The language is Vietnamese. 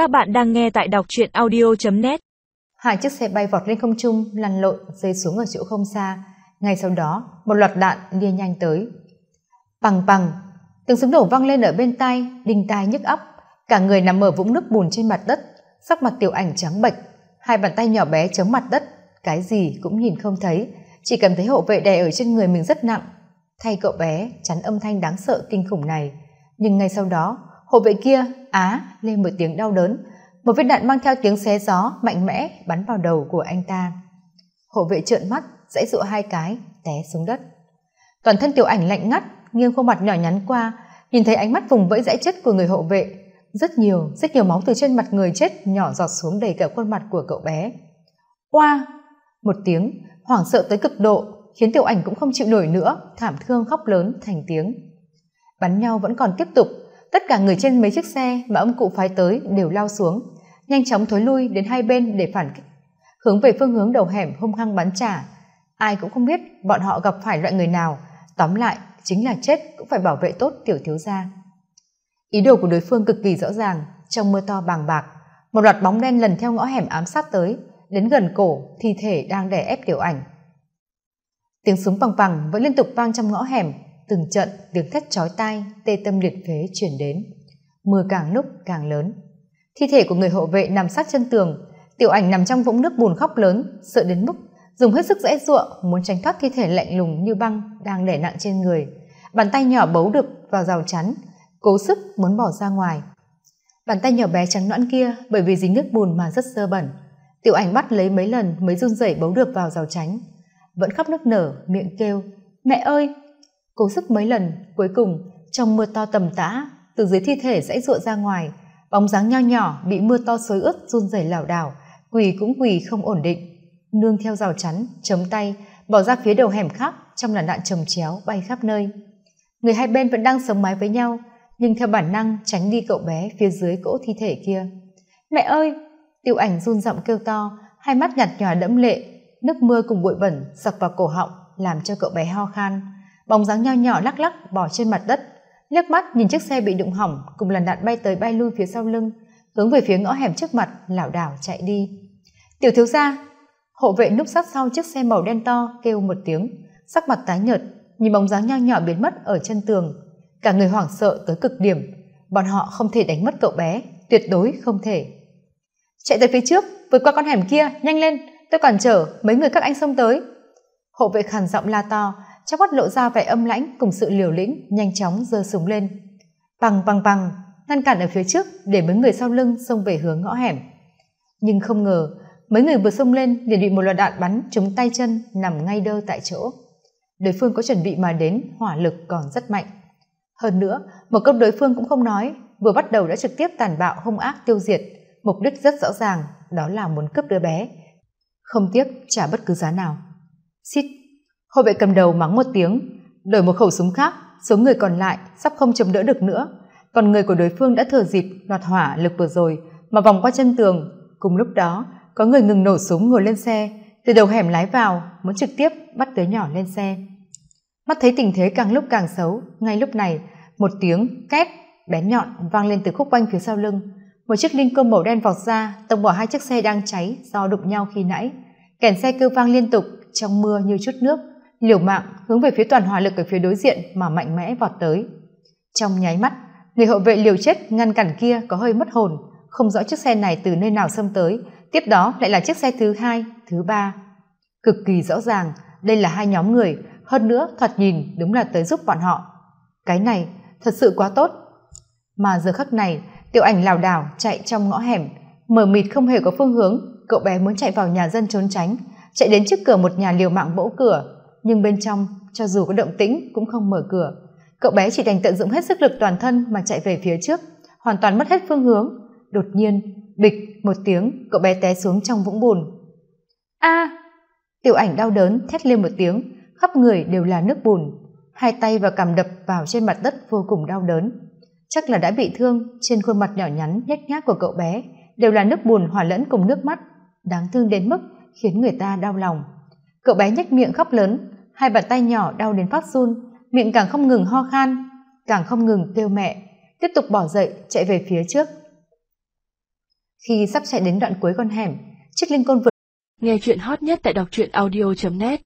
Các bạn đang nghe tại đọc truyện audio.net Hai chiếc xe bay vọt lên không trung, lăn lộn, rơi xuống ở chỗ không xa. Ngay sau đó, một loạt đạn lia nhanh tới. Bằng bằng, tiếng súng nổ vang lên ở bên tai, đinh tai nhức óc. Cả người nằm ở vũng nước bùn trên mặt đất, sắc mặt tiểu ảnh trắng bệch, hai bàn tay nhỏ bé chống mặt đất, cái gì cũng nhìn không thấy, chỉ cảm thấy hộ vệ đè ở trên người mình rất nặng. Thay cậu bé chắn âm thanh đáng sợ kinh khủng này, nhưng ngay sau đó, hộ vệ kia á lên một tiếng đau đớn, một viên đạn mang theo tiếng xé gió mạnh mẽ bắn vào đầu của anh ta. Hộ vệ trợn mắt, dãy dụa hai cái, té xuống đất. Toàn thân tiểu ảnh lạnh ngắt, nghiêng khuôn mặt nhỏ nhắn qua, nhìn thấy ánh mắt vùng vẫy dãy chết của người hộ vệ. Rất nhiều, rất nhiều máu từ trên mặt người chết nhỏ giọt xuống đầy cả khuôn mặt của cậu bé. Oa! Một tiếng, hoảng sợ tới cực độ, khiến tiểu ảnh cũng không chịu nổi nữa, thảm thương khóc lớn thành tiếng. Bắn nhau vẫn còn tiếp tục, tất cả người trên mấy chiếc xe mà ông cụ phái tới đều lao xuống, nhanh chóng thối lui đến hai bên để phản kích, hướng về phương hướng đầu hẻm hung hăng bắn trả. Ai cũng không biết bọn họ gặp phải loại người nào, tóm lại chính là chết cũng phải bảo vệ tốt tiểu thiếu gia. Ý đồ của đối phương cực kỳ rõ ràng, trong mưa to bàng bạc, một loạt bóng đen lần theo ngõ hẻm ám sát tới, đến gần cổ thi thể đang đè ép tiểu ảnh. Tiếng súng bằng bằng vẫn liên tục vang trong ngõ hẻm, từng trận tiếng thét chói tai tê tâm liệt phế chuyển đến. Mưa càng lúc càng lớn. Thi thể của người hộ vệ nằm sát chân tường. Tiểu ảnh nằm trong vũng nước bùn khóc lớn, sợ đến mức dùng hết sức dễ dụa, muốn tránh thoát thi thể lạnh lùng như băng đang đè nặng trên người. Bàn tay nhỏ bấu được vào rào chắn, cố sức muốn bỏ ra ngoài. Bàn tay nhỏ bé trắng nõn kia bởi vì dính nước bùn mà rất sơ bẩn. Tiểu ảnh bắt lấy mấy lần mới run rẩy bấu được vào rào chắn. Vẫn khóc nức nở, miệng kêu, mẹ ơi cố sức mấy lần, cuối cùng, trong mưa to tầm tã, từ dưới thi thể dãy ruộng ra ngoài. Bóng dáng nho nhỏ bị mưa to xối ướt run rẩy lảo đảo, quỳ cũng quỳ không ổn định. Nương theo rào chắn, chống tay, bỏ ra phía đầu hẻm khác trong làn đạn trồng chéo bay khắp nơi. Người hai bên vẫn đang sống mái với nhau, nhưng theo bản năng tránh đi cậu bé phía dưới cỗ thi thể kia. Mẹ ơi! Tiêu ảnh run giọng kêu to, hai mắt nhạt nhòa đẫm lệ, nước mưa cùng bụi bẩn sặc vào cổ họng làm cho cậu bé ho khan bóng dáng nho nhỏ lắc lắc bỏ trên mặt đất. Liếc mắt nhìn chiếc xe bị đụng hỏng, cùng làn đạn bay tới bay lui phía sau lưng, hướng về phía ngõ hẻm trước mặt, lảo đảo chạy đi. Tiểu thiếu gia! Hộ vệ núp sát sau chiếc xe màu đen to, kêu một tiếng. Sắc mặt tái nhợt, nhìn bóng dáng nho nhỏ biến mất ở chân tường. Cả người hoảng sợ tới cực điểm. Bọn họ không thể đánh mất cậu bé, tuyệt đối không thể. Chạy tới phía trước, vượt qua con hẻm kia, nhanh lên, tôi còn chở mấy người các anh xông tới. Hộ vệ khàn giọng la to trong mắt lộ ra vẻ âm lãnh cùng sự liều lĩnh, nhanh chóng giơ súng lên. Bằng bằng bằng ngăn cản ở phía trước để mấy người sau lưng xông về hướng ngõ hẻm. Nhưng không ngờ, mấy người vừa xông lên liền bị một loạt đạn bắn trúng tay chân nằm ngay đơ tại chỗ. Đối phương có chuẩn bị mà đến, hỏa lực còn rất mạnh. Hơn nữa, một công đối phương cũng không nói, vừa bắt đầu đã trực tiếp tàn bạo hung ác tiêu diệt. Mục đích rất rõ ràng, đó là muốn cướp đứa bé. Không tiếc trả bất cứ giá nào. Xít hậu vệ cầm đầu mắng một tiếng. Đổi một khẩu súng khác, số người còn lại sắp không chống đỡ được nữa. Còn người của đối phương đã thừa dịp loạt hỏa lực vừa rồi, mà vòng qua chân tường. Cùng lúc đó, có người ngừng nổ súng ngồi lên xe. Từ đầu hẻm lái vào, muốn trực tiếp bắt đứa nhỏ lên xe. Mắt thấy tình thế càng lúc càng xấu, ngay lúc này, một tiếng két, bén nhọn vang lên từ khúc quanh phía sau lưng. Một chiếc linh cơ màu đen vọt ra, tông vào hai chiếc xe đang cháy do đụng nhau khi nãy. Kèn xe kêu vang liên tục, trong mưa như chút nước liều mạng hướng về phía toàn hỏa lực ở phía đối diện mà mạnh mẽ vọt tới. Trong nháy mắt, người hộ vệ liều chết ngăn cản kia có hơi mất hồn, không rõ chiếc xe này từ nơi nào xâm tới, tiếp đó lại là chiếc xe thứ hai, thứ ba. Cực kỳ rõ ràng, đây là hai nhóm người, hơn nữa thoạt nhìn đúng là tới giúp bọn họ. Cái này thật sự quá tốt. Mà giờ khắc này, tiểu ảnh lảo đảo chạy trong ngõ hẻm, mờ mịt không hề có phương hướng, cậu bé muốn chạy vào nhà dân trốn tránh, chạy đến trước cửa một nhà liều mạng bỗ cửa nhưng bên trong cho dù có động tĩnh cũng không mở cửa. Cậu bé chỉ đành tận dụng hết sức lực toàn thân mà chạy về phía trước hoàn toàn mất hết phương hướng. Đột nhiên bịch một tiếng cậu bé té xuống trong vũng bùn. A! Tiểu ảnh đau đớn thét lên một tiếng khắp người đều là nước bùn. Hai tay và cằm đập vào trên mặt đất vô cùng đau đớn. Chắc là đã bị thương trên khuôn mặt nhỏ nhắn nhếch nhác của cậu bé đều là nước bùn hòa lẫn cùng nước mắt đáng thương đến mức khiến người ta đau lòng cậu bé nhếch miệng khóc lớn, hai bàn tay nhỏ đau đến phát run, miệng càng không ngừng ho khan, càng không ngừng kêu mẹ, tiếp tục bỏ dậy, chạy về phía trước. Khi sắp chạy đến đoạn cuối con hẻm, chiếc linh côn vượt nghe chuyện hot nhất tại đọc truyện audio net.